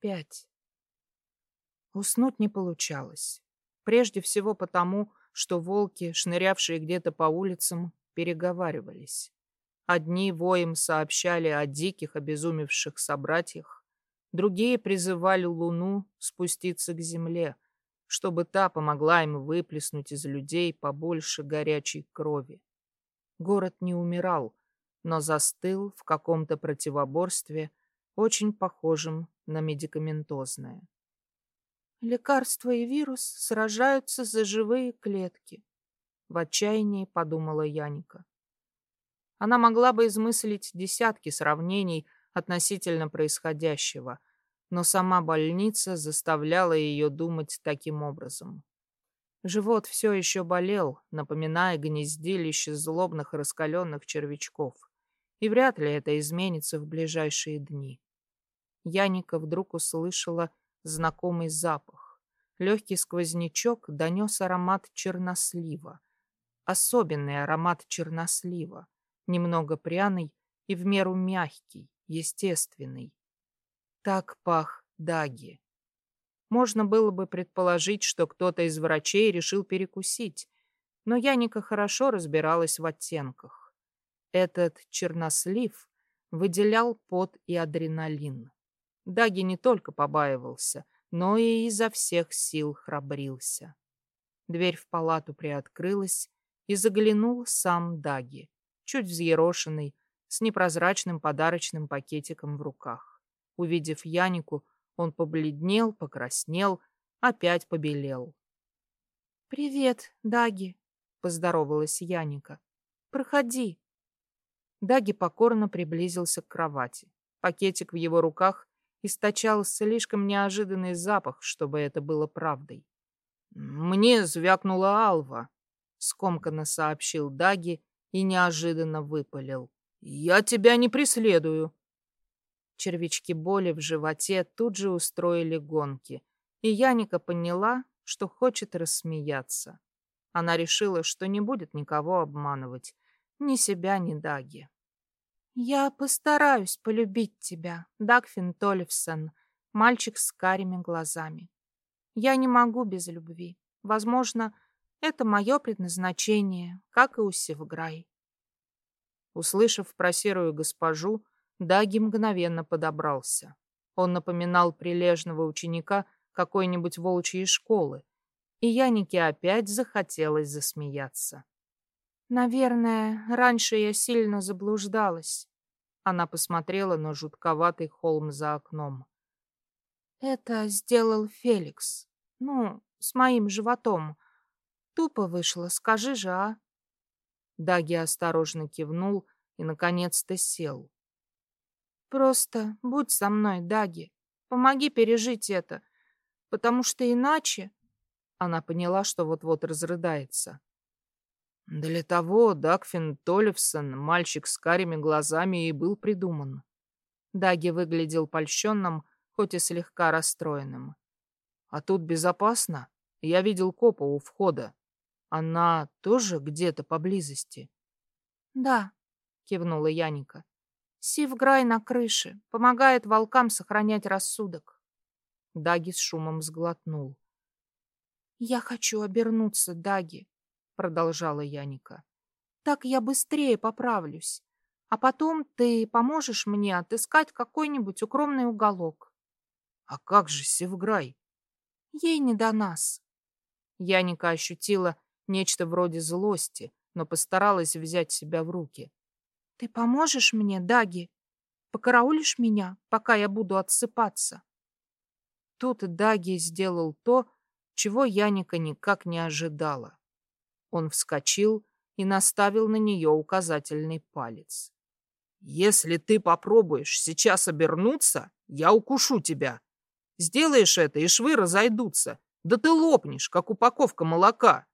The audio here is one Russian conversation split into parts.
пять. Уснуть не получалось. Прежде всего потому, что волки, шнырявшие где-то по улицам, переговаривались. Одни воем сообщали о диких, обезумевших собратьях, другие призывали луну спуститься к земле, чтобы та помогла им выплеснуть из людей побольше горячей крови. Город не умирал, но застыл в каком-то противоборстве, очень похожем на медикаментозное. Лекарство и вирус сражаются за живые клетки. В отчаянии подумала Яника. Она могла бы измыслить десятки сравнений относительно происходящего, но сама больница заставляла ее думать таким образом. Живот все еще болел, напоминая гнездилище злобных раскаленных червячков, и вряд ли это изменится в ближайшие дни. Яника вдруг услышала знакомый запах. Легкий сквознячок донес аромат чернослива. Особенный аромат чернослива, немного пряный и в меру мягкий, естественный. Так пах Даги. Можно было бы предположить, что кто-то из врачей решил перекусить, но Яника хорошо разбиралась в оттенках. Этот чернослив выделял пот и адреналин. Даги не только побаивался, но и изо всех сил храбрился. Дверь в палату приоткрылась, и заглянул сам Даги, чуть взъерошенный, с непрозрачным подарочным пакетиком в руках. Увидев Янику, он побледнел, покраснел, опять побелел. «Привет, Даги», — поздоровалась Яника. «Проходи». Даги покорно приблизился к кровати. Пакетик в его руках источал слишком неожиданный запах, чтобы это было правдой. «Мне звякнула Алва», — скомканно сообщил Даги и неожиданно выпалил. «Я тебя не преследую». Червячки боли в животе тут же устроили гонки, и Яника поняла, что хочет рассмеяться. Она решила, что не будет никого обманывать, ни себя, ни Даги. «Я постараюсь полюбить тебя, Дагфин Толевсон, мальчик с карими глазами. Я не могу без любви. Возможно, это мое предназначение, как и у Севграй». Услышав про серую госпожу, Даги мгновенно подобрался. Он напоминал прилежного ученика какой-нибудь волчьей школы, и Янике опять захотелось засмеяться. Наверное, раньше я сильно заблуждалась. Она посмотрела на жутковатый холм за окном. Это сделал Феликс. Ну, с моим животом. Тупо вышло, скажи же, а? Даги осторожно кивнул и, наконец-то, сел. Просто будь со мной, Даги. Помоги пережить это, потому что иначе... Она поняла, что вот-вот разрыдается. Для того Дагфин Толевсон, мальчик с карими глазами, и был придуман. Даги выглядел польщенным, хоть и слегка расстроенным. А тут безопасно. Я видел копа у входа. Она тоже где-то поблизости? Да, кивнула Яника. Сивграй на крыше, помогает волкам сохранять рассудок. Даги с шумом сглотнул. Я хочу обернуться, Даги продолжала Яника. Так я быстрее поправлюсь. А потом ты поможешь мне отыскать какой-нибудь укромный уголок. А как же Севграй? Ей не до нас. Яника ощутила нечто вроде злости, но постаралась взять себя в руки. Ты поможешь мне, Даги? Покараулишь меня, пока я буду отсыпаться? Тут Даги сделал то, чего Яника никак не ожидала. Он вскочил и наставил на нее указательный палец. «Если ты попробуешь сейчас обернуться, я укушу тебя. Сделаешь это, и швы разойдутся. Да ты лопнешь, как упаковка молока».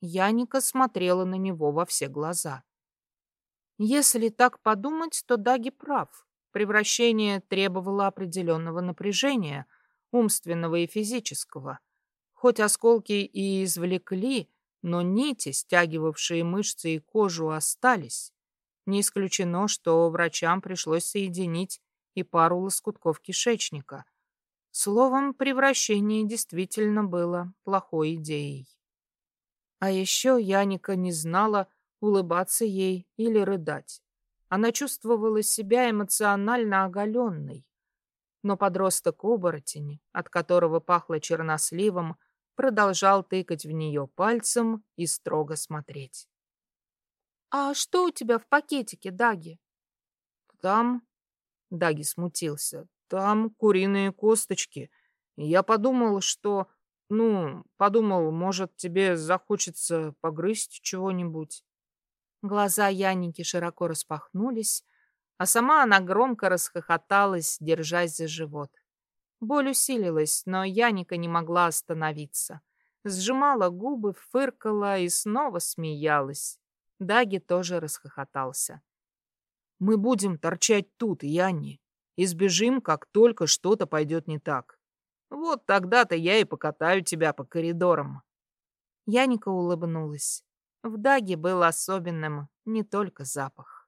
Яника смотрела на него во все глаза. Если так подумать, то Даги прав. Превращение требовало определенного напряжения, умственного и физического. Хоть осколки и извлекли, но нити, стягивавшие мышцы и кожу, остались. Не исключено, что врачам пришлось соединить и пару лоскутков кишечника, Словом, превращение действительно было плохой идеей. А еще Яника не знала, улыбаться ей или рыдать. Она чувствовала себя эмоционально оголенной. Но подросток-оборотень, от которого пахло черносливом, продолжал тыкать в нее пальцем и строго смотреть. «А что у тебя в пакетике, Даги?» «Там...» — Даги смутился. «Там куриные косточки. Я подумал, что... Ну, подумал, может, тебе захочется погрызть чего-нибудь». Глаза Яники широко распахнулись, а сама она громко расхохоталась, держась за живот. Боль усилилась, но Яника не могла остановиться. Сжимала губы, фыркала и снова смеялась. Даги тоже расхохотался. «Мы будем торчать тут, Янни, и сбежим, как только что-то пойдет не так. Вот тогда-то я и покатаю тебя по коридорам». Яника улыбнулась. В Даге был особенным не только запах.